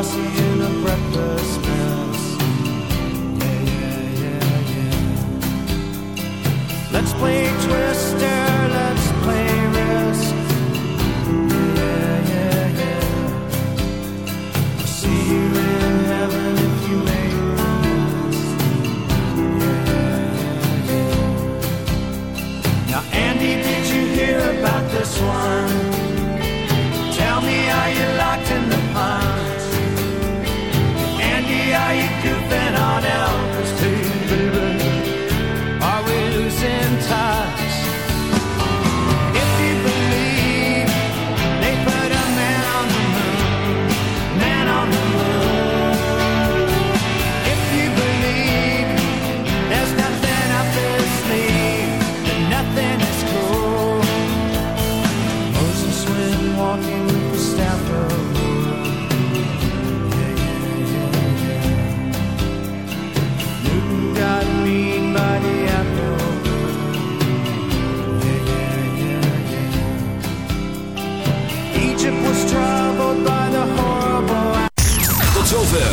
I see in a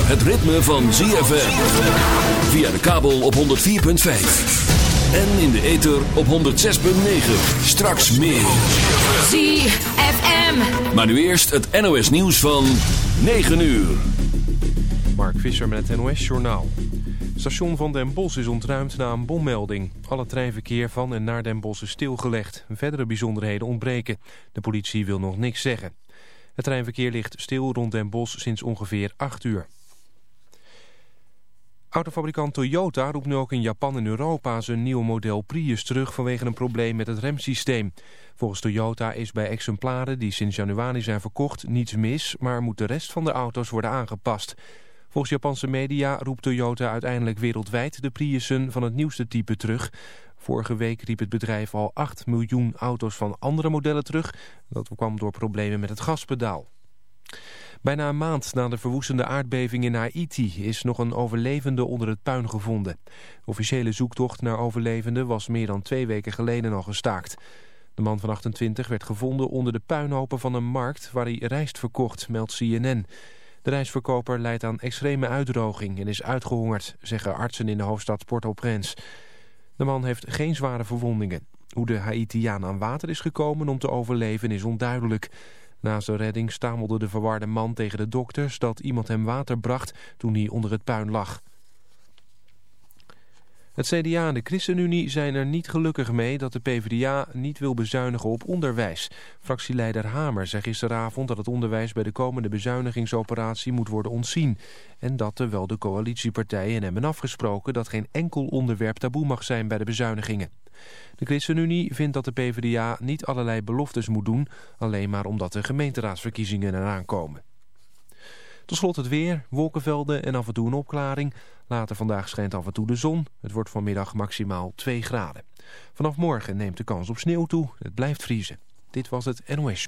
het ritme van ZFM. Via de kabel op 104.5. En in de ether op 106.9. Straks meer. ZFM. Maar nu eerst het NOS nieuws van 9 uur. Mark Visser met het NOS-journaal. Station van Den Bosch is ontruimd na een bommelding. Alle treinverkeer van en naar Den Bosch is stilgelegd. Verdere bijzonderheden ontbreken. De politie wil nog niks zeggen. Het treinverkeer ligt stil rond Den Bosch sinds ongeveer 8 uur. Autofabrikant Toyota roept nu ook in Japan en Europa zijn nieuwe model Prius terug vanwege een probleem met het remsysteem. Volgens Toyota is bij exemplaren die sinds januari zijn verkocht niets mis, maar moet de rest van de auto's worden aangepast. Volgens Japanse media roept Toyota uiteindelijk wereldwijd de Priussen van het nieuwste type terug. Vorige week riep het bedrijf al 8 miljoen auto's van andere modellen terug. Dat kwam door problemen met het gaspedaal. Bijna een maand na de verwoestende aardbeving in Haiti is nog een overlevende onder het puin gevonden. De officiële zoektocht naar overlevenden was meer dan twee weken geleden al gestaakt. De man van 28 werd gevonden onder de puinhopen van een markt waar hij rijst verkocht, meldt CNN. De rijstverkoper leidt aan extreme uitdroging en is uitgehongerd, zeggen artsen in de hoofdstad Port-au-Prince. De man heeft geen zware verwondingen. Hoe de Haitiaan aan water is gekomen om te overleven is onduidelijk. Na zijn redding stamelde de verwarde man tegen de dokters dat iemand hem water bracht toen hij onder het puin lag. Het CDA en de ChristenUnie zijn er niet gelukkig mee dat de PvdA niet wil bezuinigen op onderwijs. Fractieleider Hamer zei gisteravond dat het onderwijs bij de komende bezuinigingsoperatie moet worden ontzien. En dat terwijl de coalitiepartijen hebben afgesproken dat geen enkel onderwerp taboe mag zijn bij de bezuinigingen. De ChristenUnie vindt dat de PvdA niet allerlei beloftes moet doen, alleen maar omdat de gemeenteraadsverkiezingen eraan komen. Tot slot het weer, wolkenvelden en af en toe een opklaring. Later vandaag schijnt af en toe de zon. Het wordt vanmiddag maximaal 2 graden. Vanaf morgen neemt de kans op sneeuw toe. Het blijft vriezen. Dit was het NOS.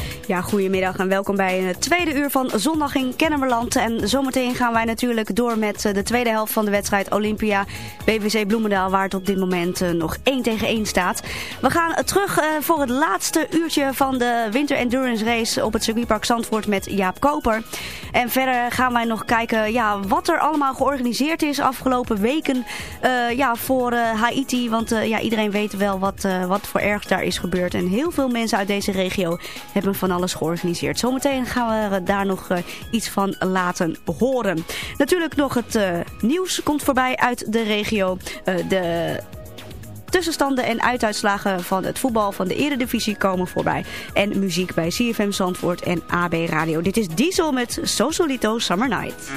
Ja, goedemiddag en welkom bij het tweede uur van Zondag in Kennemerland. En zometeen gaan wij natuurlijk door met eh, de tweede helft van de wedstrijd Olympia BVC Bloemendaal. Waar het op dit moment eh, nog 1 tegen 1 staat. We gaan terug eh, voor het laatste uurtje van de Winter Endurance Race op het circuitpark Zandvoort met Jaap Koper. En verder gaan wij nog kijken ja, wat er allemaal georganiseerd is afgelopen weken ja, voor Haiti. Want ja, iedereen weet wel wat, wat voor erg daar is gebeurd. En heel veel mensen uit deze regio hebben van alles georganiseerd. Zometeen gaan we daar nog uh, iets van laten horen. Natuurlijk nog het uh, nieuws komt voorbij uit de regio. Uh, de tussenstanden en uituitslagen van het voetbal van de eredivisie komen voorbij. En muziek bij CFM Zandvoort en AB Radio. Dit is Diesel met Sosolito Summer Night.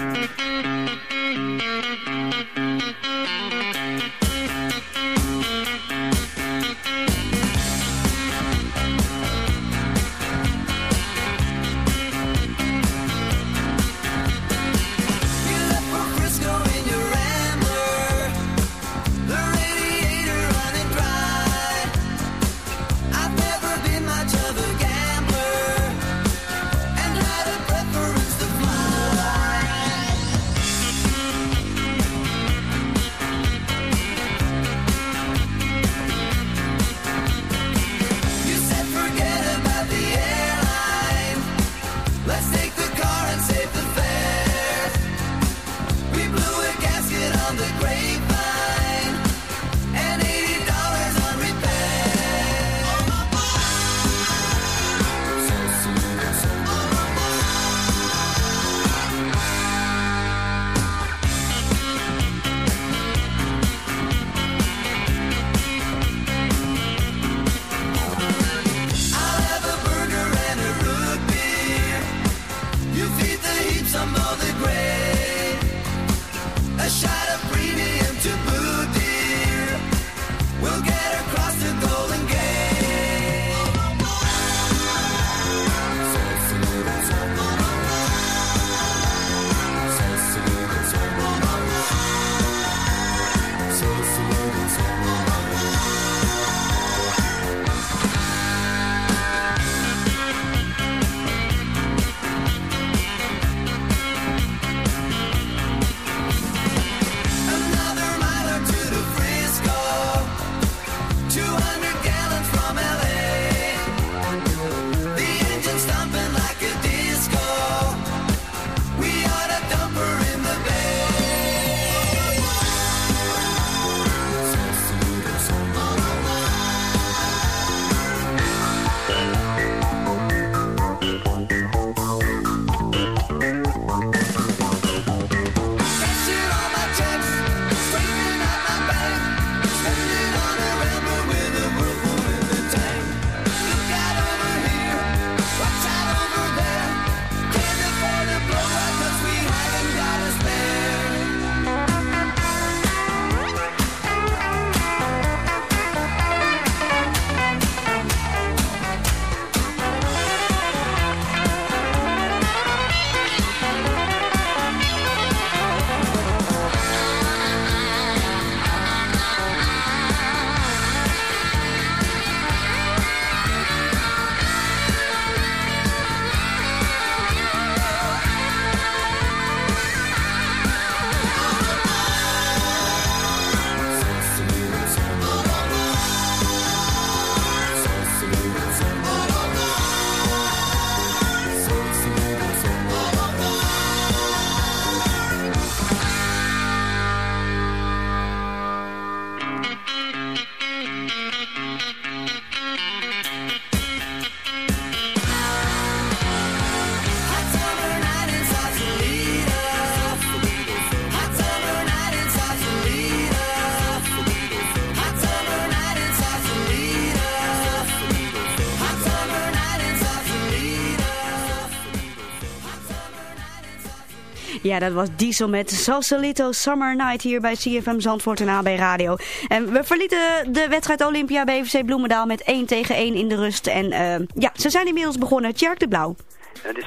Ja, dat was Diesel met Sausalito Summer Night hier bij CFM Zandvoort en AB Radio. En we verlieten de wedstrijd Olympia BVC Bloemendaal met 1 tegen 1 in de rust. En uh, ja, ze zijn inmiddels begonnen. Tjerk de Blauw.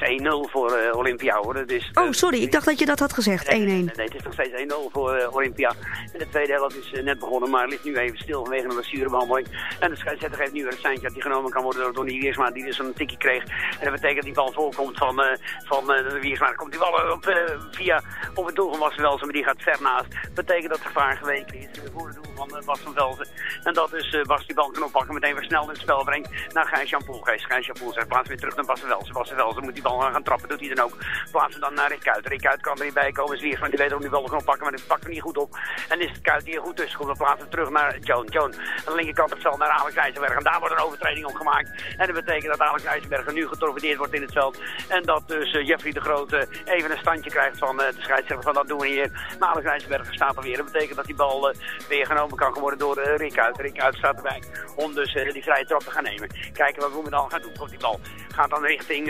Het is 1-0 voor uh, Olympia hoor. Is, oh, sorry, ik dacht dat je dat had gezegd. 1-1. Nee, nee, nee, het is nog steeds 1-0 voor uh, Olympia. En de tweede helft is uh, net begonnen, maar ligt nu even stil vanwege een blessurebehandeling. En de scheidsrechter geeft nu een seintje dat die genomen kan worden door Donny Wiersma, die dus een tikje kreeg. En dat betekent dat die bal voorkomt van, van de Wiersma. Dan komt die bal op, via op het doel van Wassenwelsen, maar die gaat ver naast. Dat betekent dat gevaar geweken is voor het doel van Bas van Velzen. En dat dus Bas die bal kan oppakken, meteen weer snel in het spel brengt naar Gijs-Jan Poelgeest. Gijs-Jan Poel zegt plaats weer terug naar Bas van Velzen. Bas van Velzen moet die bal gaan trappen doet hij dan ook. Plaatsen dan naar Rick Kuit. Rick kan er niet bij komen. Zwier van die weet ook nu wel nog pakken, maar die pakt er niet goed op. En is het Kuit hier goed tussen komt. We plaatsen terug naar Joan. Joan aan de linkerkant het veld naar Alex IJzerberg. En daar wordt een overtreding op gemaakt. En dat betekent dat Alex IJzerberg nu getorpedeerd wordt in het veld. En dat dus uh, Jeffrey de Grote even een standje krijgt van de scheidsrechter van dat doen we hier. Maar Alex IJzerberg staat er weer. Dat betekent dat die bal weer genomen kan worden door Rick Kuit. Rick Kuit staat erbij om dus die vrije trap te gaan nemen. Kijken wat dan gaat doen. Komt die bal gaat dan richting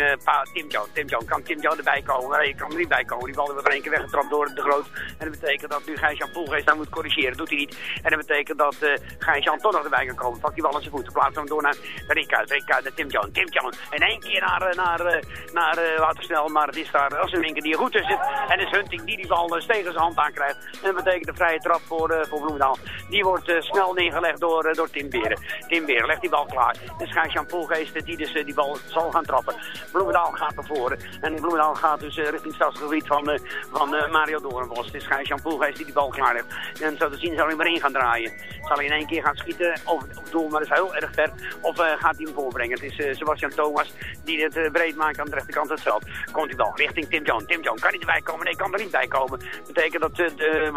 Tim Jones. Tim Jones kan Tim Jones erbij komen. Nee, kan er niet bij komen. Die bal wordt er één keer weggetrapt door de Groot. En dat betekent dat nu Gijs-Jan Poelgeest daar moet corrigeren. Doet hij niet. En dat betekent dat uh, Gijs-Jan toch nog erbij kan komen. Pakt die bal aan zijn voeten. Plaatst hem door naar Rick uit. Rick uit naar Tim Jones. Tim Jones. En één keer naar, uh, naar, uh, naar uh. Maar het is daar als een winkel die er goed tussen zit. En is Hunting die die bal tegen zijn hand aankrijgt. En dat betekent de vrije trap voor, voor Bloemendaal. Die wordt snel neergelegd door, door Tim Beren. Tim Beren legt die bal klaar. Dus Gijs-Jan Poelgeest die dus die bal zal gaan trappen. Bloemendaal gaat naar voren. En Bloemendaal gaat dus richting het stadsgebied van, uh, van uh, Mario Doornbos. Het is Gijs-Jan Poelgeest die die bal klaar heeft. En zo te zien zal hij maar in gaan draaien. Zal hij in één keer gaan schieten of, of doel, maar dat is heel erg ver. Of uh, gaat hij hem voorbrengen. Het is Sebastian Thomas die het breed maakt aan de rechterkant het veld. Komt die bal richting Tim John. Tim John kan niet erbij komen. Nee, kan er niet bij komen. Betekent dat de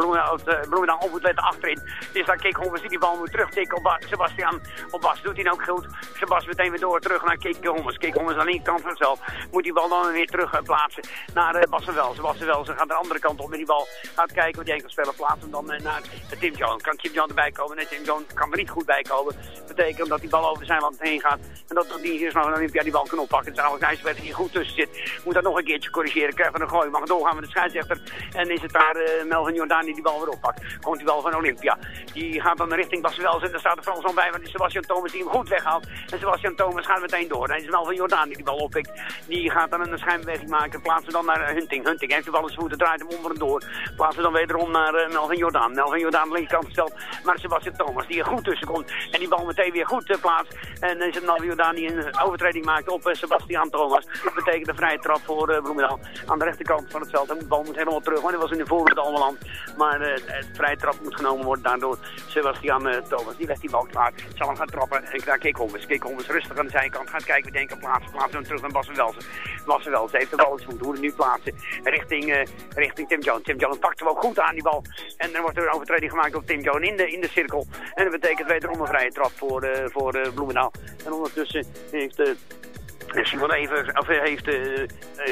Bloemendaal op moet letten achterin. Dan Kik Hommers die bal moet terugtikken op Sebastian. Op Bas doet hij ook goed. Sebastian meteen weer door terug naar Kik Hommers. Kik Hommers aan de linkerkant van het veld. Moet die bal dan weer terug plaatsen naar uh, Bas Welsen. Bas Welsen gaat de andere kant op met die bal. Gaat kijken wat die enkel speler plaatst. En dan uh, naar Tim John. Kan Tim John erbij komen? Nee, Tim John kan er niet goed bij komen. Betekent dat die bal over zijn land heen gaat. En dat die hier nog een Olympia die bal kan oppakken. Het is Alex IJsberg die goed tussen zit. Moet dat nog een keertje corrigeren. Krijgt er een gooi. Mag doorgaan met de scheidsrechter. En is het daar Melvin Jordaan die die bal weer oppakt. Komt die bal van Olympia. Die gaat dan richting Bas Welsen. En daar staat de Fransman bij. Want Sebastian Thomas die hem goed weghaalt. En Sebastian Thomas gaat meteen door. En is Melvin Jordaan die die bal oppikt. Die gaat dan een schijnbeweging maken. Plaatsen dan naar Hunting. Hunting heeft de bal zijn voeten, draait hem onder en door. Plaatsen dan wederom naar uh, Melvin Jordaan. Melvin Jordaan aan de linkerkant gesteld. Maar Sebastian Thomas die er goed tussen komt. En die bal meteen weer goed uh, plaatst. En dan is het Melvin Jordaan die een overtreding maakt op uh, Sebastian Thomas. Dat betekent een vrije trap voor uh. Aan de rechterkant van het veld. En de bal moet helemaal terug. Want hij was in de voorhoede allemaal Maar uh, het vrije trap moet genomen worden daardoor Sebastian Thomas. Die legt die bal klaar. Zal hem gaan trappen. En Hommers. Kik Hommers rustig aan de zijkant. Gaat kijken, denken, plaatsen. Plaatsen hem terug naar Bassen Welsen. Heeft de bal zijn voet. Hoe nu plaatsen. Richting, richting Tim Jones. Tim Jones pakt hem ook goed aan die bal. En dan wordt er een overtreding gemaakt op Tim Jones in de, in de cirkel. En dat betekent wederom een vrije trap voor, uh, voor uh, Bloemendaal. En ondertussen heeft... Uh, Simon even, of heeft uh,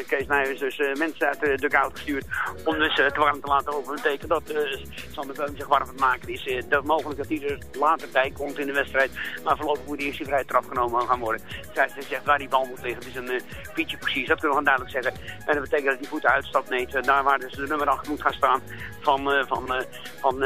Kees Nijvers dus mensen uit de dugout gestuurd om dus het warm te laten over. Dat betekent dat Sander Beum zich warm aan het maken is. dat mogelijk dat hij er later bij komt in de wedstrijd. Maar voorlopig moet hij eerst die vrije trap genomen gaan worden. Zij zegt waar die bal moet liggen. Het is een fietsje precies, dat kunnen we gewoon duidelijk zeggen. En dat betekent dat die voeten uitstapt. Nee, daar waar dus de nummer 8 moet gaan staan van, van, van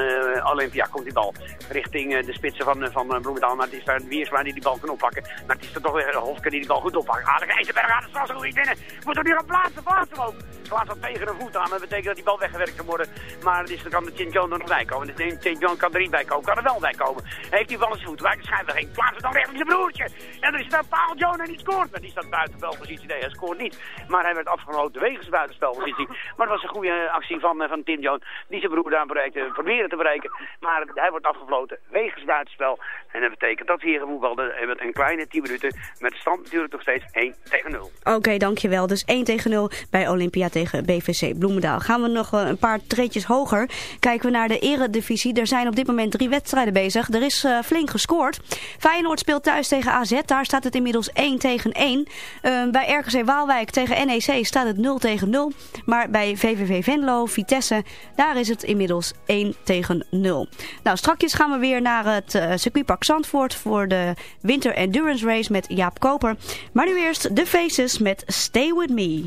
Olympia komt die bal richting de spitsen van, van Bloemendaal. Maar het is daar Wiersma die die bal kan oppakken. Maar het is er toch weer Hofke die die bal goed oppakken. Alex IJzerberg aan de strafgebied binnen. Moet er nu gaan plaatsen, plaatsen ook. Plaats dat tegen de voet aan. Dat betekent dat die bal weggewerkt kan worden. Maar dus, dan kan de Chin John er nog bij komen. De Chin John kan er niet bij komen. Kan er wel bij komen. Heeft die bal zijn voet. Waar de schijnbaar heen. Plaatsen dan richting zijn broertje. En dan is daar Paul John en die scoort. Maar die staat buiten spelpositie. Nee, hij scoort niet. Maar hij werd afgelopen wegens buitenspelpositie. Maar het was een goede actie van, van Tim John. Die zijn broer daar bereikte, proberen te bereiken. Maar hij wordt afgefloten wegens buitenspel. En dat betekent dat hier gevoetbalden met een kleine 10 minuten. Met stand natuurlijk nog steeds 1 tegen 0. Oké, dankjewel. Dus 1 tegen 0 bij Olympia tegen BVC Bloemendaal. Gaan we nog een paar treetjes hoger. Kijken we naar de eredivisie. Er zijn op dit moment drie wedstrijden bezig. Er is uh, flink gescoord. Feyenoord speelt thuis tegen AZ. Daar staat het inmiddels 1 tegen 1. Uh, bij RKC Waalwijk tegen NEC staat het 0 tegen 0. Maar bij VVV Venlo, Vitesse, daar is het inmiddels 1 tegen 0. Nou, strakjes gaan we weer naar het uh, circuitpark Zandvoort voor de Winter Endurance Race met Jaap Koper. Maar nu eerst de Faces met Stay With Me.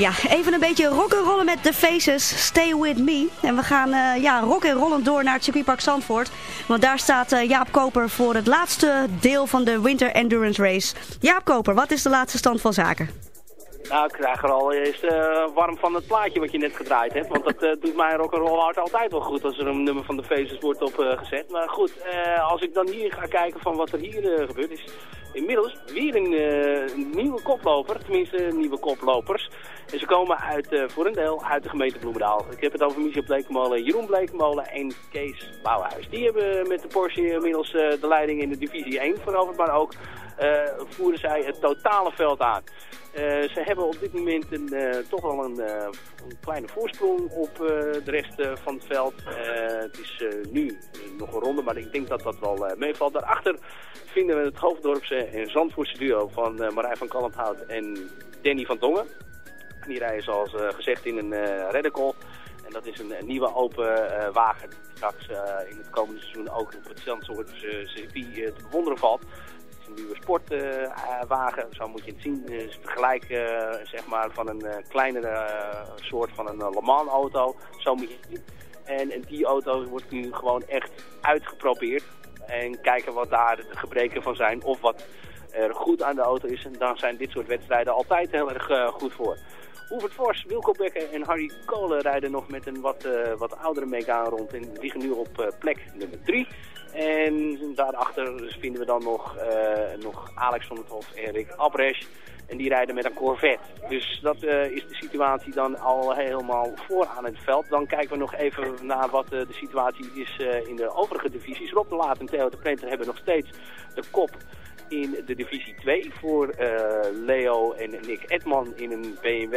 Ja, even een beetje rock'n'rollen met The Faces, Stay With Me. En we gaan uh, ja, rock'n'rollen door naar het circuitpark Zandvoort. Want daar staat uh, Jaap Koper voor het laatste deel van de Winter Endurance Race. Jaap Koper, wat is de laatste stand van zaken? Nou, ik krijg er al eens uh, warm van het plaatje wat je net gedraaid hebt. Want dat uh, doet mijn rock'n'roll hart altijd wel goed als er een nummer van de Faces wordt opgezet. Uh, maar goed, als ik dan hier ga kijken van wat er hier gebeurt is inmiddels weer een, een, nieuwe koploper. Tenminste, nieuwe koplopers. En ze komen uit, voor een deel uit de gemeente Bloemendaal. Ik heb het over Michel Bleekmolen, Jeroen Bleekmolen en Kees Bouwhuis. Die hebben met de Porsche inmiddels de leiding in de divisie 1 veroverd. Maar ook voeren zij het totale veld aan. Uh, ze hebben op dit moment een, uh, toch wel een, een, kleine voorsprong op de rest van het veld. het is nu nog een ronde, maar ik denk dat dat wel meevalt. Daarachter vinden we het Hoofddorpse en Zandvoortse duo van Marij van Kalmthout en Danny van Dongen. Die rijden zoals gezegd in een uh, En dat is een, nieuwe open wagen die straks in het komende seizoen ook op het Zandvoortse circuit te bewonderen valt nieuwe sportwagen. Zo moet je het zien. Het vergelijken eh, zeg maar, van een eh, kleinere eh, soort van een Le Mans auto. Zo moet je het zien. En, en die auto wordt nu gewoon echt uitgeprobeerd. En kijken wat daar de gebreken van zijn. Of wat er goed aan de auto is. En dan zijn dit soort wedstrijden altijd heel erg goed voor. Hoevert Vos, Wilco Becker en Harry Kolen rijden nog met een wat, uh, wat oudere Megane rond en liggen nu op uh, plek nummer 3. En daarachter dus vinden we dan nog, uh, nog Alex van het Hof en Rick Abresch. En die rijden met een Corvette. Dus dat is de situatie dan al helemaal voor aan het veld. Dan kijken we nog even naar wat de situatie is in de overige divisies. Rob de Laat en Theo de Prenter hebben nog steeds de kop in de divisie 2 voor Leo en Nick Edman in een BMW.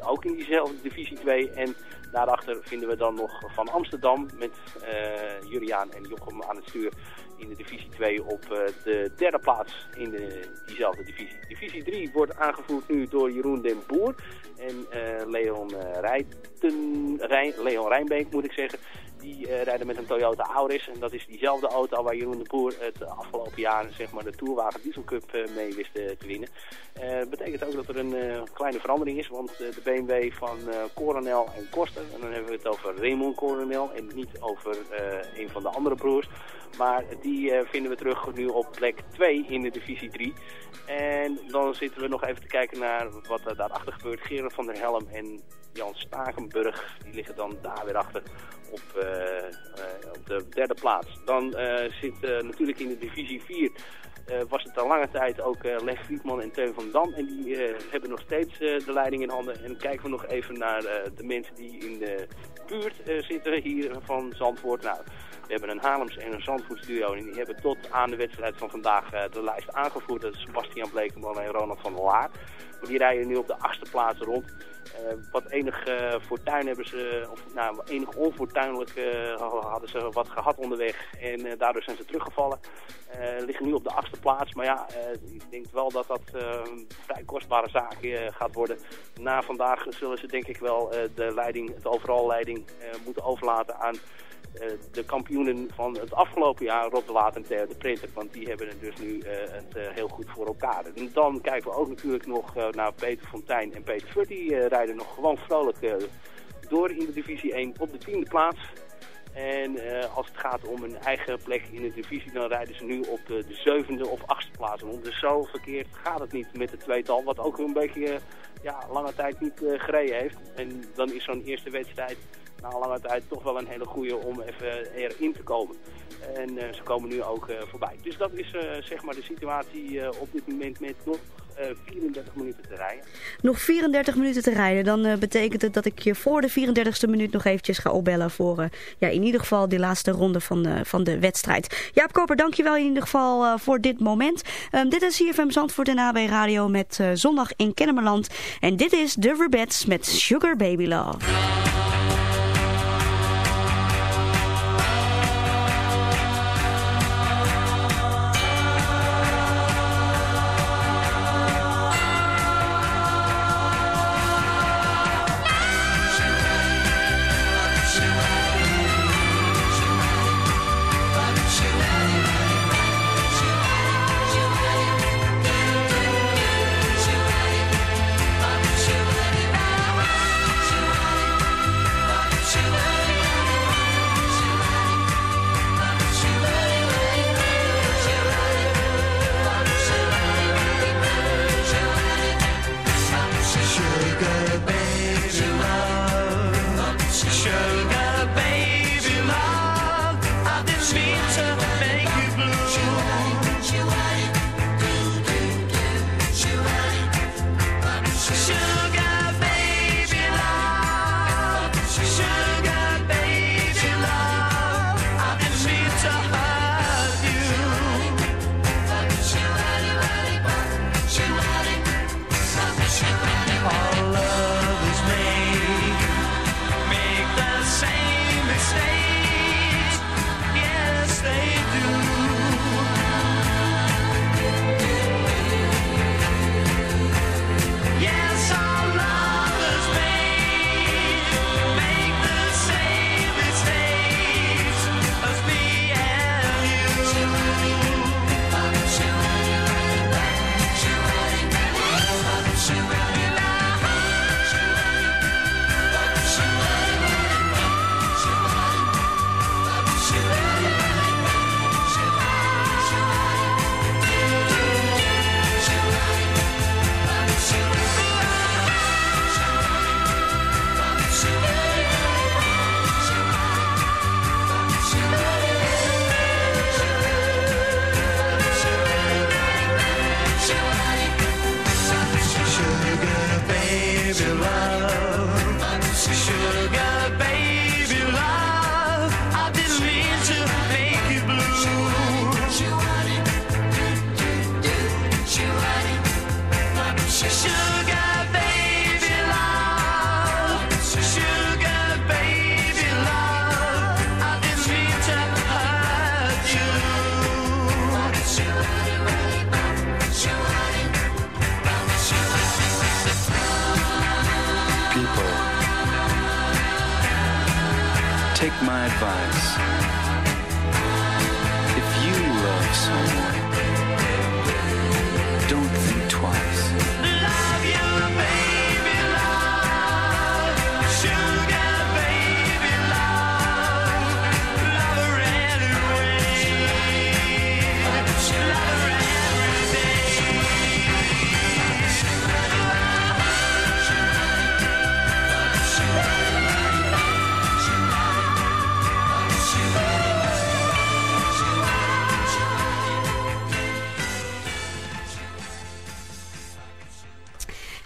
ook in diezelfde divisie 2. En Daarachter vinden we dan nog van Amsterdam met uh, Juriaan en Jochem aan het stuur in de divisie 2 op de derde plaats in de, diezelfde divisie. Divisie 3 wordt aangevoerd nu door Jeroen den Boer en Leon, Rijten, Leon Rijnbeek moet ik zeggen. Die uh, rijden met een Toyota Auris. En dat is diezelfde auto waar Jeroen de Boer het afgelopen jaar zeg maar, de Tourwagen Diesel Cup uh, mee wist uh, te winnen. Dat betekent ook dat er een kleine verandering is. Want de BMW van Coronel en Koster, en dan hebben we het over Raymond Coronel en niet over een van de andere broers. Maar die vinden we terug nu op plek 2 in de divisie 3. En dan zitten we nog even te kijken naar wat er daarachter gebeurt. Gerard van der Helm en Jan Stakenburg, die liggen dan daar weer achter op, uh, op de derde plaats. Dan uh, zit natuurlijk in de divisie 4 was het al lange tijd ook Leg Friedman en Teun van Dam. En die hebben nog steeds de leiding in handen. En kijken we nog even naar de mensen die in de buurt zitten hier van Zandvoort. Nou, we hebben een Haarlems en een Zandvoort studio. En die hebben tot aan de wedstrijd van vandaag de lijst aangevoerd. Dat is Sebastian Blekeman en Ronald van der Laar. Die rijden nu op de achtste plaats rond. Uh, wat enig uh, fortuin hebben ze, of nou, enig onfortuinlijk uh, hadden ze wat gehad onderweg en daardoor zijn ze teruggevallen. liggen nu op de achtste plaats, maar ja, ik denk wel dat dat een vrij kostbare zaak gaat worden. Na vandaag zullen ze denk ik wel de leiding, het overal leiding moeten overlaten aan eh, de kampioenen van het afgelopen jaar, Rob de Laat en Theo de Printer. Want die hebben het dus nu eh, het eh, heel goed voor elkaar. En dan kijken we ook natuurlijk nog naar Peter Fontijn en Peter Furt. Die rijden nog gewoon vrolijk door in de divisie 1 op de tiende plaats. En als het gaat om een eigen plek in de divisie, dan rijden ze nu op de, de zevende of achtste plaats rond. Dus zo verkeerd gaat het niet met het tweetal, wat ook een beetje ja, lange tijd niet gereden heeft. En dan is zo'n eerste wedstrijd na lange tijd toch wel een hele goede om even erin te komen. En uh, ze komen nu ook uh, voorbij. Dus dat is zeg maar de situatie op dit moment met nog 34 minuten te rijden. Nog 34 minuten te rijden. Dan betekent het dat ik je voor de 34ste minuut nog eventjes ga opbellen voor ja, in ieder geval die laatste ronde van, van de wedstrijd. Jaap Koper, dankjewel in ieder geval voor dit moment. Um, dit is CFM Zandvoort en AB Radio met zondag in Kennemerland. En dit is The Rebets met Sugar Baby Love.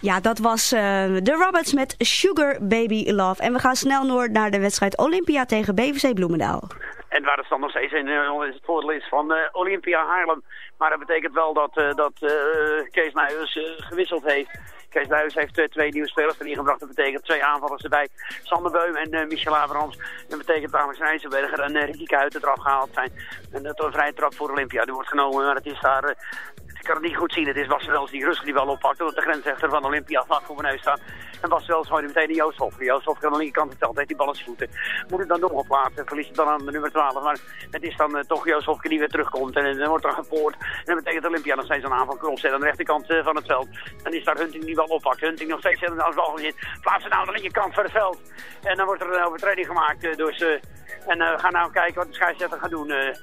Ja, dat was eh, de Roberts met Sugar Baby Love. En we gaan snel door naar de wedstrijd Olympia tegen BVC Bloemendaal. En waar de stand nog steeds in eh, het voordeel is van eh, Olympia Haarlem. Maar dat betekent wel dat, dat Kees eh, gewisseld heeft. Kees Nijers heeft twee nieuwe spelers erin gebracht. Dat betekent twee aanvallers erbij. Sander Beum en Michel Abrahams. Dat betekent Alex Rijzenberger en uh, Ricky Kuiten eraf gehaald zijn. En dat een vrije trap voor Olympia. Die wordt genomen, maar het is daar... kan het niet goed zien. Het is Bas die rustig die bal oppakt. Omdat de grensrechter van Olympia vlak voor mijn neus staat. En Bas Wels gooit meteen naar Joost Hofke. Joost Hofke aan de linkerkant verteld. Heeft die bal aan voeten. Moet het dan doorgeplaatsen. Verliest het dan aan de nummer 12. Maar het is dan eh, toch Joost Hofke die weer terugkomt. En eh, dan wordt er gepoord. En dat betekent Olympia nog steeds een aanval kan opzetten. Aan de rechterkant eh, van het veld. Dan is daar Hunting die bal oppakt. Hunting nog steeds in als bal gezit. Plaatsen nou aan de linkerkant van het veld. En dan wordt er een overtreding gemaakt door ze. En we gaan nou kijken wat de scheidsrechter gaat doen. er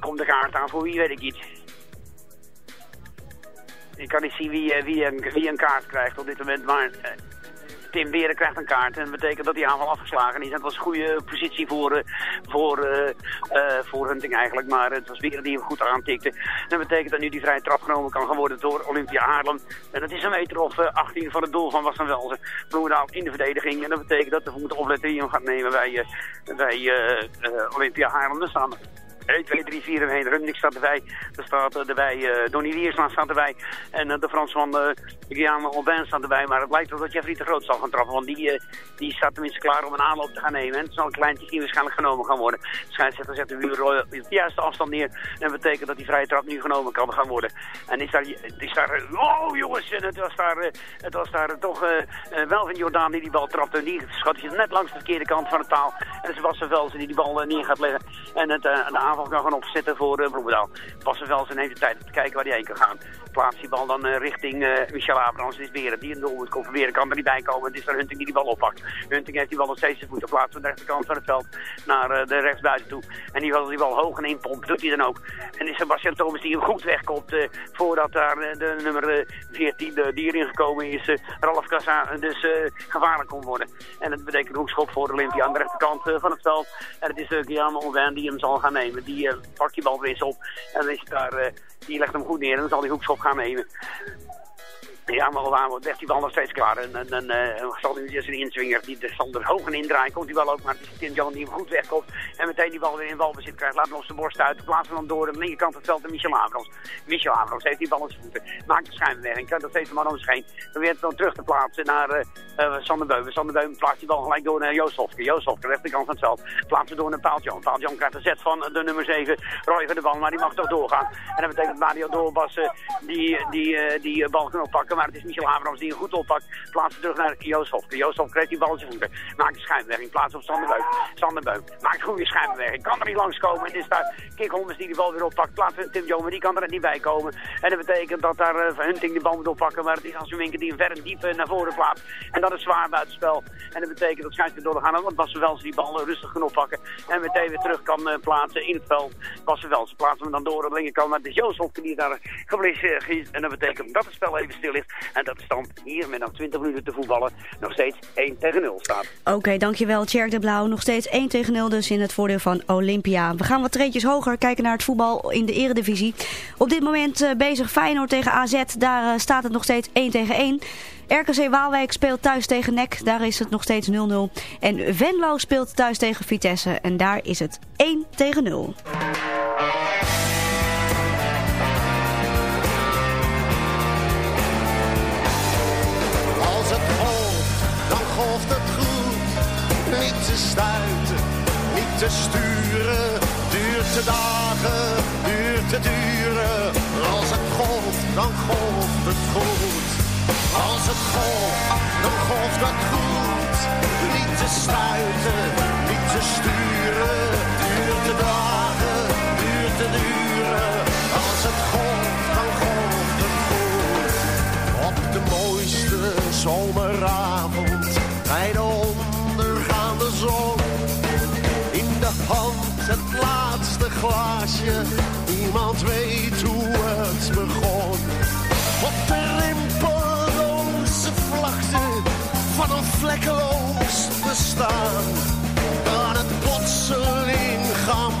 komt de kaart aan voor wie weet ik niet. Ik kan niet zien wie, eh, wie, een, wie een kaart krijgt op dit moment, maar eh, Tim Beren krijgt een kaart. En dat betekent dat die aanval afgeslagen is. Het was een goede positie voor, eh, voor, eh, voor Hunting eigenlijk, maar het was Beren die hem goed aantikte. En dat betekent dat nu die vrije trap genomen kan gaan worden door Olympia Haarlem. En dat is een meter of eh, 18 van het doel van Wassan Welzen. Bloemendaal in de verdediging. En dat betekent dat we moeten opletten wie hem gaat nemen bij, bij Olympia Haarlem. Staan 1, 2, 3, 4 en 1. Rumnik staat erbij. Er staat eh, erbij. eh Donny Wiersma staat erbij. En eh, de Fransman uh, Guillaume Aubin staat erbij. Maar het lijkt erop dat Jeffrey de Groot zal gaan trappen. Want die, eh, die staat tenminste klaar om een aanloop te gaan nemen. En het zal een kleintje die waarschijnlijk genomen gaan worden. De scheidsrechter zet de muur eh, op de juiste afstand neer. En betekent dat die vrije trap nu genomen kan gaan worden. En is daar... Is daar eh, oh jongens, en het was daar, eh, het was daar toch uh, uh, Welvin Jordaan die die bal trapte. En die schat je net langs de verkeerde kant van het taal. En het Wassen Velsen die die bal uh, neer gaat leggen. En het, uh, de aanval kan gaan opzetten voor uh, Bloemendaal. Wassen Velsen heeft de tijd om te kijken waar hij heen kan gaan. Plaatst die bal dan uh, richting uh, Michel Abrams. Het is Beren die de doel komen. Beren kan er niet bij komen. Het is dan Hunting die die bal oppakt. Hunting heeft die bal nog steeds zijn voeten. Plaatst van de rechterkant van het veld naar de rechtsbuiten toe. En die wil die bal hoog en inpompt. Doet hij dan ook. En is Sebastian Thomas die hem goed wegkomt. Voordat daar de nummer 14 uh, die erin gekomen is. Ralf Kassa dus gevaarlijk kon worden. En dat betekent hoekschop voor Olympia aan de rechterkant van het veld. En het is uh, Guillaume Aubin die hem zal gaan nemen. Die uh, pakt die bal weer op. En is daar, uh, die legt hem goed neer en dan zal die hoekschop gaan nemen. Ja, maar waar legt die bal nog steeds klaar. En dan uh, zal nu eerst een inswinger die de Sander hoog en indraaien. Komt die bal ook, maar is Tim John die hem goed wegkomt. En meteen die bal weer in balbezit krijgt. Laat hem op zijn borst uit. Plaatsen dan door de linkerkant het veld naar Michel Abrams. Michel Abrams heeft die bal in zijn voeten. Maakt de schijnbeweging. Kan dat steeds een man om heen. Dan terug te plaatsen naar uh, uh, Sander Beuven. Sander Beuven plaatst die bal gelijk door naar Joost Hofke. Joost Hofke, rechterkant van het veld. Plaatsen door naar Paal John. Krijgt de zet van de nummer 7. Roy van de bal, maar die mag toch doorgaan. En dat betekent Mario Doorbas die, die, die bal kan oppakken. Maar het is Michel Abrams die hem goed oppakt. Plaatsen terug naar Joost Hofke. Joost Hofke krijgt die bal in zijn voeten. Maakt de schijnbeweging. Plaatsen op Sander Beuk. Sander Beuk maakt goede schijnbeweging. Kan er niet langskomen. En is daar Kik Holmes die die bal weer oppakt. Plaatsen Tim Joe, maar die kan er niet bij komen. En dat betekent dat daar uh, Hunting de bal moet oppakken. Maar het is als die hem ver en diep uh, naar voren plaatst. En dat is zwaar buitenspel. En dat betekent dat schijnt door gaan. Want Basse Wels die bal uh, rustig kan oppakken. En meteen weer terug kan plaatsen in het veld. Basse Wels plaatsen hem dan door de linkerkant. Maar het is Joost Hofke die daar geblesseerd is. En dat betekent dat het spel even stil ligt. En dat stand hier met nog 20 minuten te voetballen nog steeds 1 tegen 0 staat. Oké, dankjewel Tjerk de Blauw. Nog steeds 1 tegen 0 dus in het voordeel van Olympia. We gaan wat treetjes hoger kijken naar het voetbal in de eredivisie. Op dit moment uh, bezig Feyenoord tegen AZ. Daar uh, staat het nog steeds 1 tegen 1. RKC Waalwijk speelt thuis tegen NEC. Daar is het nog steeds 0-0. En Venlo speelt thuis tegen Vitesse. En daar is het 1 tegen 0. niet te sturen. Duurt de dagen, duurt te duren. Als het golft, dan golf het goed. Als het golft, dan golf het goed. Niet te stuiten, niet te sturen. Duurt de dagen, duurt te duren. glaasje. Niemand weet hoe het begon. Op de rimpeloze vlakte van een vlekkeloos bestaan. Aan het plotseling gaan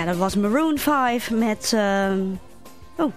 Ja, dat was Maroon 5 met... Uh... Oh,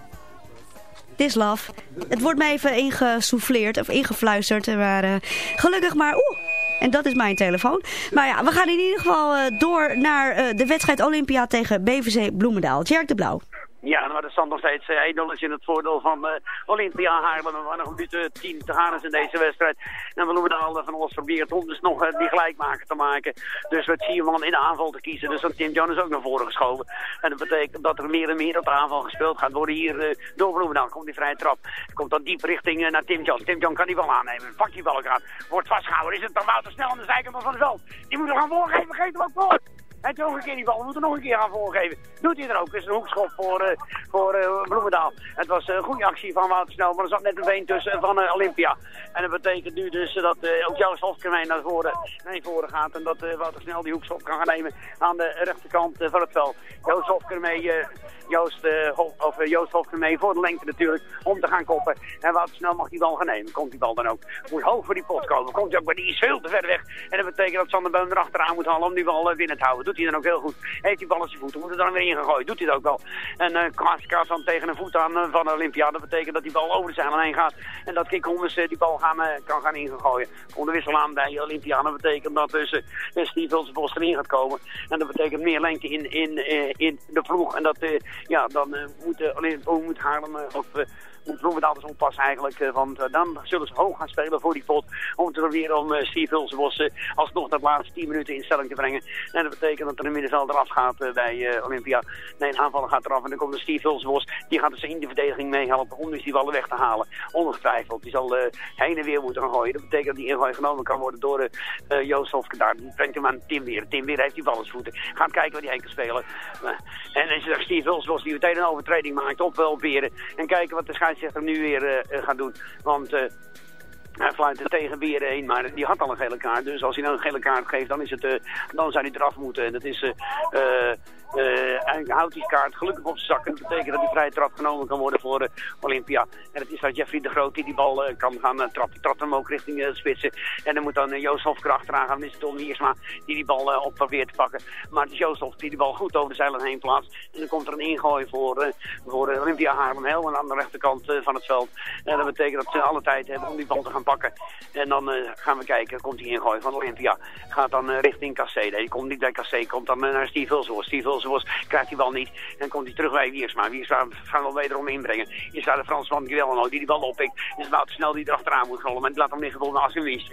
This Love. Het wordt me even ingesouffleerd of ingefluisterd. Maar uh, gelukkig maar... Oeh, en dat is mijn telefoon. Maar ja, we gaan in ieder geval uh, door naar uh, de wedstrijd Olympia tegen BVC Bloemendaal. Jerk de Blauw. Ja, maar de stand nog steeds 1-0 is in het voordeel van Olympia Haarlem. We nog een minuut 10 te gaan in deze wedstrijd. En Bloemendaal van ons probeert om dus nog uh, die gelijkmaker te maken. Dus we zien in de aanval te kiezen. Dus dat Tim John is ook naar voren geschoven. En dat betekent dat er meer en meer op de aanval gespeeld gaat worden hier uh, door Bloemendaal. Komt die vrije trap. Komt dan diep richting naar Tim John. Tim John kan die wel aannemen. Pak die bal aan. Wordt vastgehouden. Is het dan Wouter snel aan de zijkant van het veld. Die moet er gaan voorgeven. Geef hem ook voor. Hij heeft nog een keer die bal. We moeten nog een keer gaan voorgeven. Doet hij er ook. Is een hoekschop voor, uh, voor uh, Bloemendaal. Het was een goede actie van Wouter Snel. Maar er zat net een been tussen van Olympia. En dat betekent nu dus dat ook Joost Hofkermee naar voren, naar voren gaat. En dat Wouter Snel die hoekschop kan gaan nemen aan de rechterkant van het veld. Joost Hofkermee, Joost, of, Joost voor de lengte natuurlijk. Om te gaan koppen. En Wouter Snel mag die bal gaan nemen. Komt die bal dan ook. Moet hoog voor die pot komen. Komt hij ook. Maar die is veel te ver weg. En dat betekent dat Sander Beum erachteraan moet halen om die bal binnen te houden. Doet hij dan ook heel goed. Heeft die bal aan zijn voeten, moet er dan weer in gegooid. Doet hij dat ook wel. En uh, Klaas dan tegen een voet aan uh, van Olympia. Dat betekent dat die bal over de zeilen heen gaat. En dat Kik Hommers uh, die bal gaan, kan gaan ingooien. Onder wissel aan bij Olympia. Dat betekent dat dus uh, Steve Hulsebos erin gaat komen. En dat betekent meer lengte in, in, in de ploeg. En dat, ja, dan moet, uh, moet Haarlem of moet Bloemendaal dus oppassen eigenlijk. Uh, want uh, dan zullen ze hoog gaan spelen voor die pot. Om te proberen om uh, Steve Hulsebos alsnog dat laatste 10 minuten in stelling te brengen. En dat betekent dat er een middenveld eraf gaat bij Olympia. Nee, een aanvaller gaat eraf en dan komt de Steve Hulsebos. Die gaat dus in de verdediging meehelpen om dus die ballen weg te halen. Ongetwijfeld. Die zal heen en weer moeten gaan gooien. Dat betekent dat die ingooi genomen kan worden door Joost Hofke daar. Die brengt hem aan Tim Weer. Tim Weer heeft die bal voeten. Gaat kijken waar hij heen kan spelen. en dan is er Steve Hulsebos die meteen een overtreding maakt op, Beren. En kijken wat de scheidsrechter nu weer uh, gaat doen. Want uh, hij fluit er tegen weer heen, maar die had al een gele kaart. Dus als hij nou een gele kaart geeft, dan, is het, uh, dan zou hij eraf moeten. En dat is... en houdt die kaart gelukkig op zijn zak. En dat betekent dat die vrije trap genomen kan worden voor uh, Olympia. En het is dat Jeffrey de Groot die die bal uh, kan gaan trappen. Trapt hem ook richting de spitsen. En dan moet dan Joost Hofker achteraan gaan. Dan is het Tom Wiersma die die bal op probeert te pakken. Maar het is Joost die die bal goed over de zeilen heen plaatst. En dan komt er een ingooi voor, voor Olympia Haarlem helemaal aan de rechterkant van het veld. En dat betekent dat ze alle tijd hebben om die bal te gaan pakken. En dan gaan we kijken, komt die ingooi van Olympia. Gaat dan richting Cassé. Die komt niet bij Cassé, komt dan naar Steve Hulshoor. Steve Hulshoor krijgt die bal niet. Dan komt hij terug bij Wiersma. Wiersma gaan we wederom inbrengen. Hier staat de Fransman Guillermo die die bal oppikt. Dus Wouter snel die erachteraan moet rollen. Maar laat hem liggen als een winst.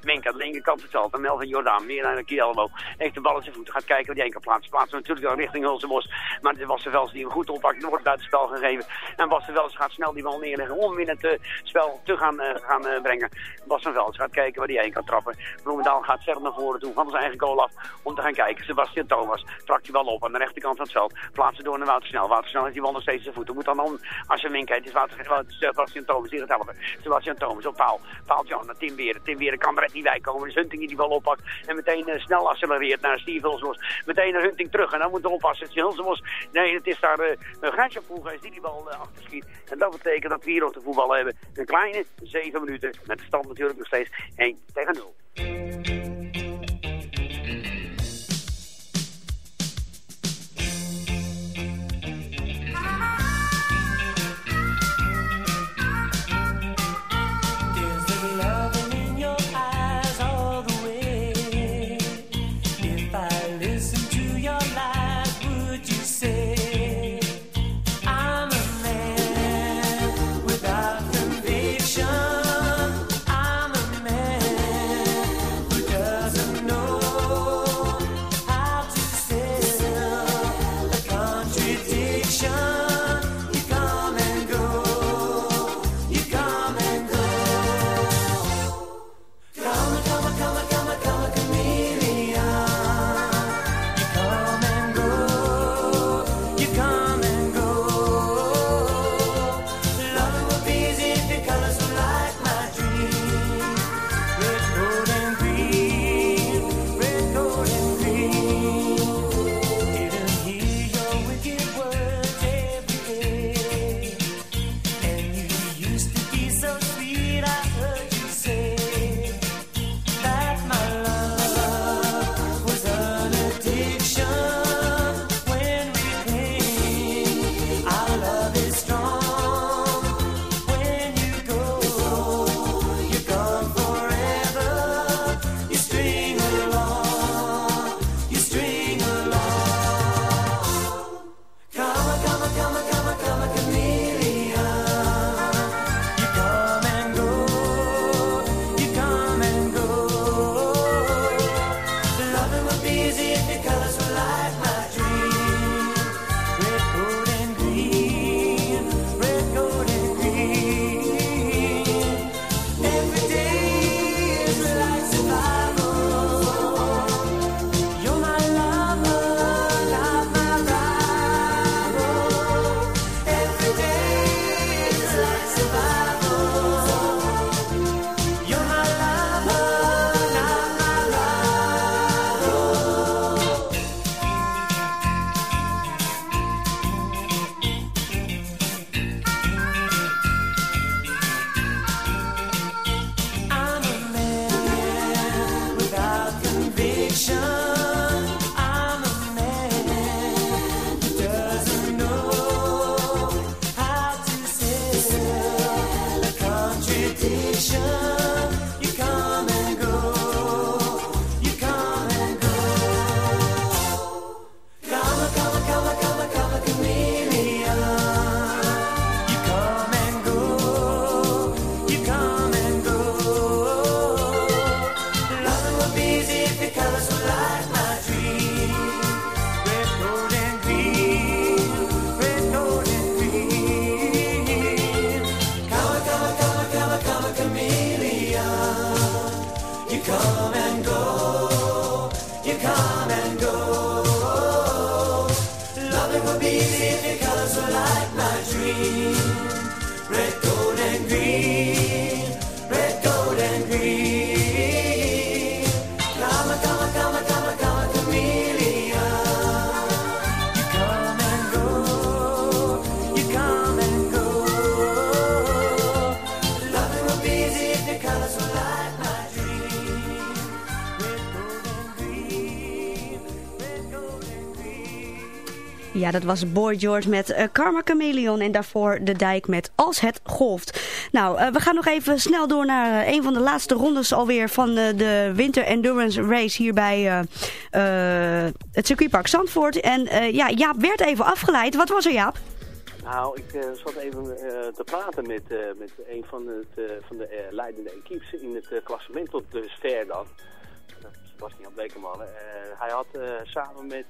Wenk aan de linkerkant hetzelfde. Melvin Jordaan, meer naar de Guillermo. Heeft de bal in zijn voeten. Gaat kijken waar die enkel plaatst. Plaatsen natuurlijk wel richting Hulsebos. Maar het was de Vels die hem goed oppakt. Wordt buiten spel gegeven. En Bas de Vels gaat snel die bal neerleggen om in het uh, spel te gaan, uh, gaan uh, brengen. Bas gaat kijken waar hij heen kan trappen. Bloemendaal gaat verder naar voren toe van zijn eigen goal af om te gaan kijken. Sebastian Thomas trakt die bal op aan de rechterkant van het veld. Plaatsen door naar Wouter Snel. Wouter Snel heeft die bal nog steeds zijn voeten. Moet dan om, als je linker, het is Wouter, Sebastian Thomas die het helpen. Sebastian Thomas op paal. Paal John naar Tim Weren. Tim Weren kan er echt niet bij komen. Dus Hunting die die bal oppakt en meteen uh, snel accelereert naar Steve Hulsmos. Meteen naar Hunting terug en dan moet er oppassen. Hulsmos. Nee, het is daar uh, een Grijsje Poelgeest die die bal uh, achterschiet. En dat betekent dat we hier op de voetbal hebben. Een kleine 7 minuten met stand natuurlijk nog steeds 1 tegen 0. Dat was Boy George met eh, Karma Chameleon en daarvoor De Dijk met Als het golft. Nou, eh, we gaan nog even snel door naar eh, een van de laatste rondes alweer van de Winter Endurance Race hier bij het circuitpark Zandvoort. En ja, Jaap werd even afgeleid. Wat was er Jaap? Nou, ik zat even te praten met, met een van, het, van de leidende equipes in het klassement tot dusver dan. Dat is Sebastian Blekeman. Hij had samen met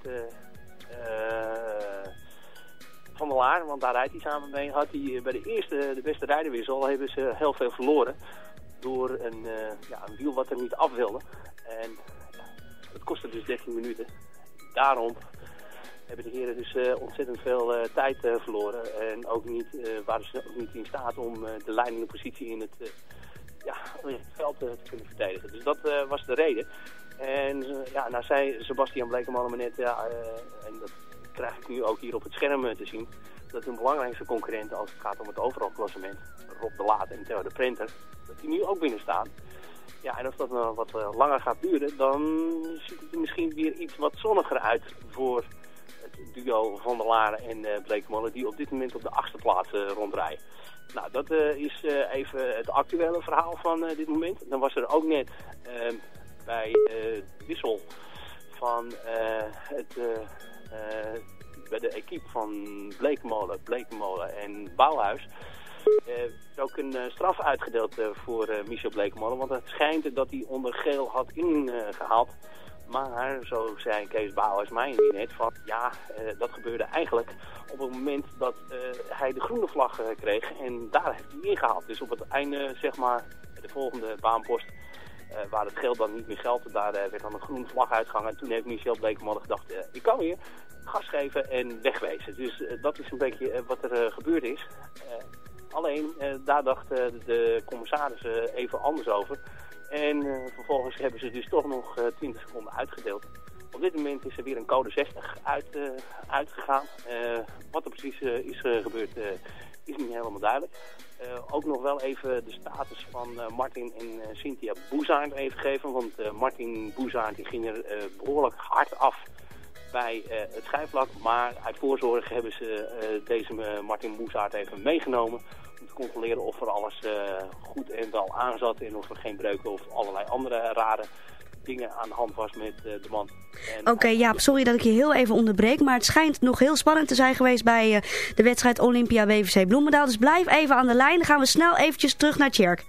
Van der Laar, want daar rijdt hij samen mee, had hij eh, bij de eerste, de beste rijderwissel, hebben ze heel veel verloren. Door een, eh, ja, een wiel wat er niet af wilde. En dat kostte dus 13 minuten. Daarom hebben de heren dus eh, ontzettend veel eh, tijd eh, verloren. En ook niet, eh, waren ze ook niet in staat om eh, de leidende positie in het, eh, ja, in het veld eh, te kunnen verdedigen. Dus dat eh, was de reden. En eh, ja, nou zei Sebastian Blekeman me net, ja, eh, en dat krijg ik nu ook hier op het scherm eh, te zien, dat hun belangrijkste concurrenten als het gaat om het overal klassement, Rob de Laat en Theo de Prenter, dat die nu ook binnen staan. Ja, en als dat nog wat langer gaat duren, dan ziet het er misschien weer iets wat zonniger uit voor het duo van der Laren en uh, die op dit moment op de achtste plaats rondrijden. Nou, dat is even het actuele verhaal van dit moment. Dan was er ook net bij eh, de wissel van eh, het, eh, eh, bij de equipe van Bleekmolen, Bleekmolen en Bouwhuis eh, is ook een eh, straf uitgedeeld eh, voor eh, Michel Bleekmolen. Want het schijnt dat hij onder geel had ingehaald. Maar, zo zei Kees Bouwers mij net, van ja, eh, dat gebeurde eigenlijk op het moment dat eh, hij de groene vlag eh, kreeg. En daar heeft hij ingehaald. Dus op het einde, zeg maar, de volgende baanpost, eh, waar het geel dan niet meer geldt, daar eh, werd dan een groene vlag uitgehangen. En toen heeft Michel Bleekmolen gedacht, eh, ik kan weer gas geven en wegwezen. Dus eh, dat is een beetje eh, wat er eh, gebeurd is. Eh, Alleen, eh, daar dacht eh, de commissaris eh, even anders over. En eh, vervolgens hebben ze dus toch nog eh, 20 seconden uitgedeeld. Op dit moment is er weer een code 60 uit, eh, uitgegaan. Eh, wat er precies eh, is eh, gebeurd eh, is niet helemaal duidelijk. Eh, ook nog wel even de status van eh, Martin en eh, Cynthia Boezaard even geven. Want Martin Boezaard die ging er eh, behoorlijk hard af bij het schijfvlak. Maar uit voorzorg hebben ze deze Martin Boezaard even meegenomen. Om te controleren of er alles goed en wel aan zat. En of er geen breuken of allerlei andere rare dingen aan de hand was met eh, de man. Oké, Jaap, sorry dat ik je heel even onderbreek. Maar het schijnt nog heel spannend te zijn geweest bij eh, de wedstrijd Olympia WVC Bloemendaal. Dus blijf even aan de lijn. Dan gaan we snel eventjes terug naar Tjerk.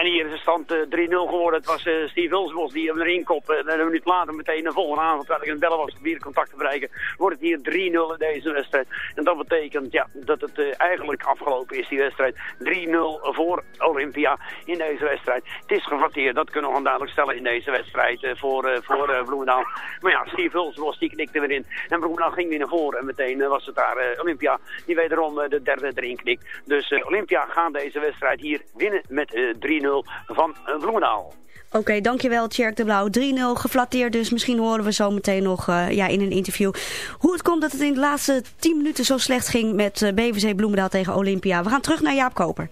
En hier is de stand eh, 3-0 geworden. Het was eh, Steve Hulsbos die hem erin kopte. En een minuut later meteen de volgende aanval. Terwijl ik het bellen was om weer contact te bereiken. Wordt het hier 3-0 in deze wedstrijd. En dat betekent ja, dat het eh, eigenlijk afgelopen is, die wedstrijd. 3-0 voor Olympia in deze wedstrijd. Het is gevarteerd, dat kunnen we gewoon duidelijk stellen in deze wedstrijd eh, voor, eh, voor eh, Bloemendaal. Maar ja, Steve Hulsbos die knikte weer in. En Bloemendaal ging weer naar voren. En meteen eh, was het daar eh, Olympia die wederom eh, de derde erin knikt. Dus eh, Olympia gaat deze wedstrijd hier winnen met eh, 3-0 van eh, Bloemendaal. Oké, dankjewel Tjerk de Blauw. 3-0 geflatteerd, dus misschien horen we zo meteen nog eh, ja, in een interview hoe het komt dat het in de laatste 10 minuten zo slecht ging met eh, BVC Bloemendaal tegen Olympia. We gaan terug naar Jaap Koper.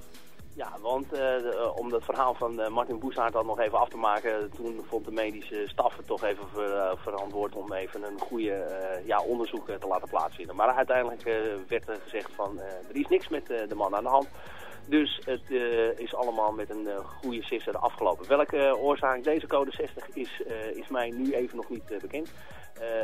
Ja, want de- om dat verhaal van Martin Boeshaard dan nog even af te maken, toen vond de medische staf het toch even ver- verantwoord om even een goede ja, onderzoek te laten plaatsvinden. Maar uiteindelijk werd er gezegd van, er is niks met de man aan de hand. Dus het eh, is allemaal met een eh, goede sisser afgelopen. Welke eh, oorzaak deze code 60 is, is mij nu even nog niet bekend.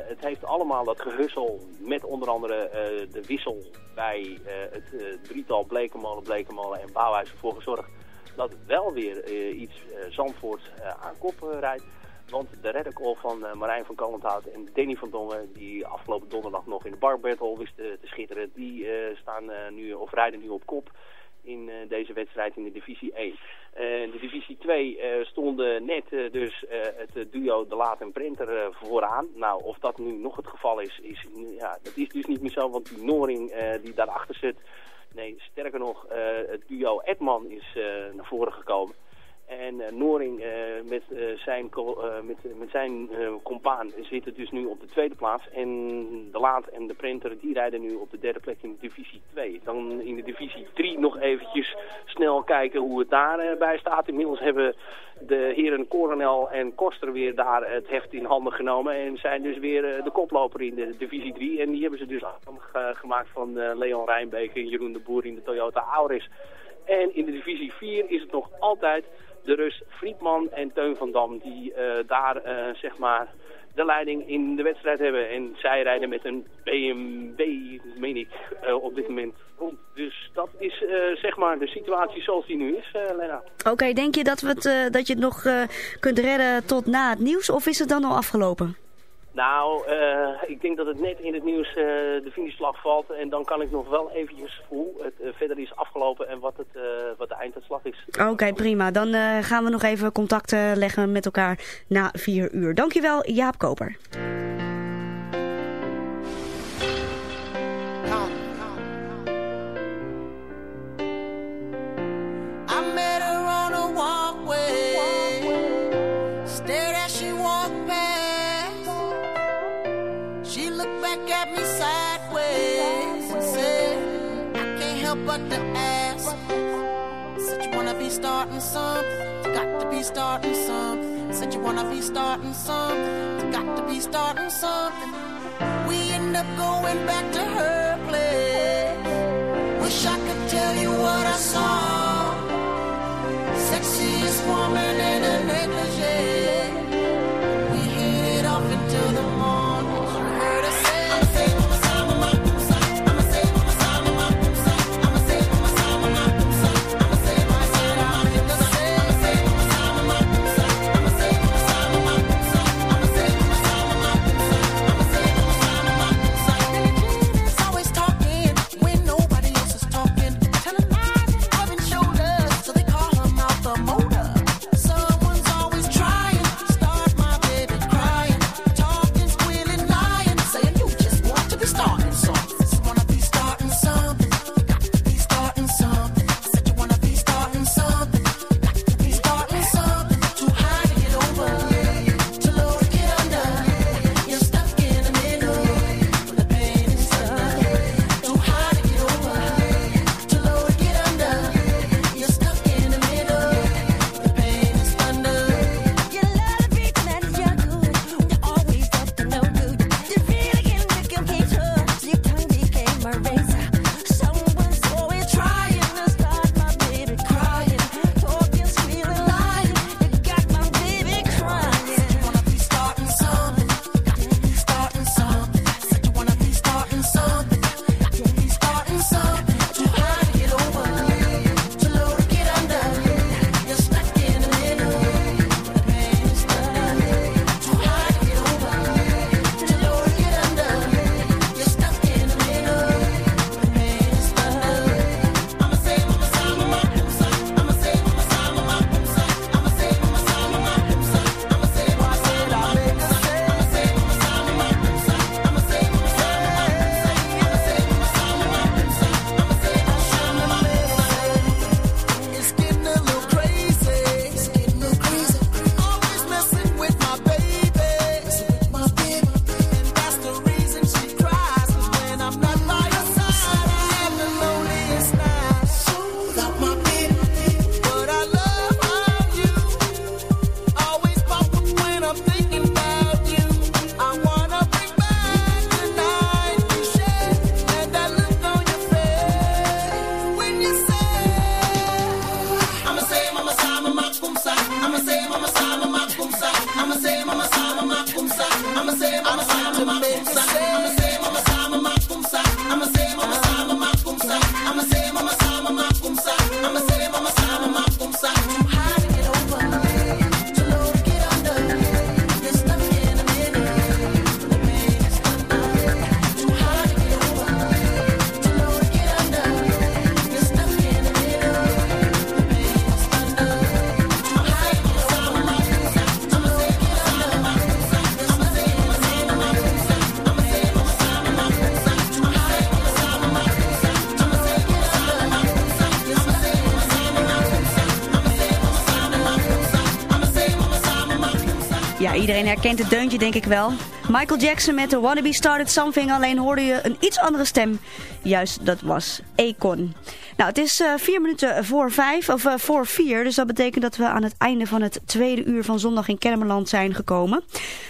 Het heeft allemaal dat gehussel met onder andere de wissel bij het drietal Blekenmolen, Blekenmolen en Bouwhuis ervoor gezorgd dat het wel weer iets Zandvoort aan kop rijdt. Want de reddercall van Marijn van Kalendhout en Danny van Dongen, die afgelopen donderdag nog in de bar battle wisten te schitteren, die staan nu, of rijden nu op kop. In deze wedstrijd in de divisie 1. in de divisie 2 stonden net dus het duo De Laat en Printer vooraan. Nou, of dat nu nog het geval is, is ja, dat is dus niet meer zo, want die Noring die daarachter zit... Nee, sterker nog, het duo Edman is naar voren gekomen. En uh, Noring uh, met, uh, zijn, met, met zijn compaan zitten dus nu op de tweede plaats. En de Laat en de Printer die rijden nu op de derde plek in de divisie 2. Dan in de divisie 3 nog eventjes snel kijken hoe het daarbij staat. Inmiddels hebben de heren Coronel en Koster weer daar het heft in handen genomen. En zijn dus weer de koploper in de divisie 3. En die hebben ze dus gemaakt van Leon Rijnbeek en Jeroen de Boer in de Toyota Auris. En in de divisie 4 is het nog altijd de Rus Friedman en Teun van Dam die uh, daar uh, zeg maar de leiding in de wedstrijd hebben. En zij rijden met een BMW, meen ik, uh, op dit moment rond. Dus dat is zeg maar de situatie zoals die nu is, Lena. Oké, denk je dat, we het, dat je het nog kunt redden tot na het nieuws of is het dan al afgelopen? Nou, uh, ik denk dat het net in het nieuws uh, de finishvlag valt. En dan kan ik nog wel eventjes hoe het uh, verder is afgelopen en wat, het, wat de einduitslag is. Oké, prima. Dan gaan we nog even contact leggen met elkaar na vier uur. Dankjewel, Jaap Koper. But to ask. Said you wanna be starting something, got to be starting something. Said you wanna be starting something, got to be starting something. We end up going back to her place. Wish I could tell you what I saw. Iedereen herkent het deuntje denk ik wel. Michael Jackson met de Wannabe Started Something, alleen hoorde je een iets andere stem. Juist, dat was Akon. Nou, het is uh, vier minuten voor vijf, of uh, voor vier. Dus dat betekent dat we aan het einde van het tweede uur van zondag in Kennemerland zijn gekomen.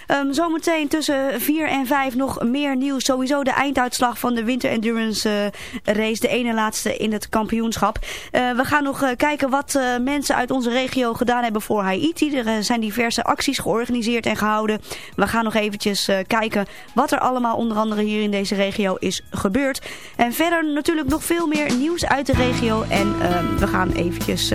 Um, zometeen tussen vier en vijf nog meer nieuws. Sowieso de einduitslag van de Winter Endurance uh, Race. De ene laatste in het kampioenschap. we gaan nog kijken wat mensen uit onze regio gedaan hebben voor Haiti. Er zijn diverse acties georganiseerd en gehouden. We gaan nog eventjes kijken wat er allemaal onder andere hier in deze regio is gebeurd. En verder natuurlijk nog veel meer nieuws uit de regio. En uh, we gaan eventjes...